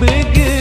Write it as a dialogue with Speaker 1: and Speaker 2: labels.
Speaker 1: begin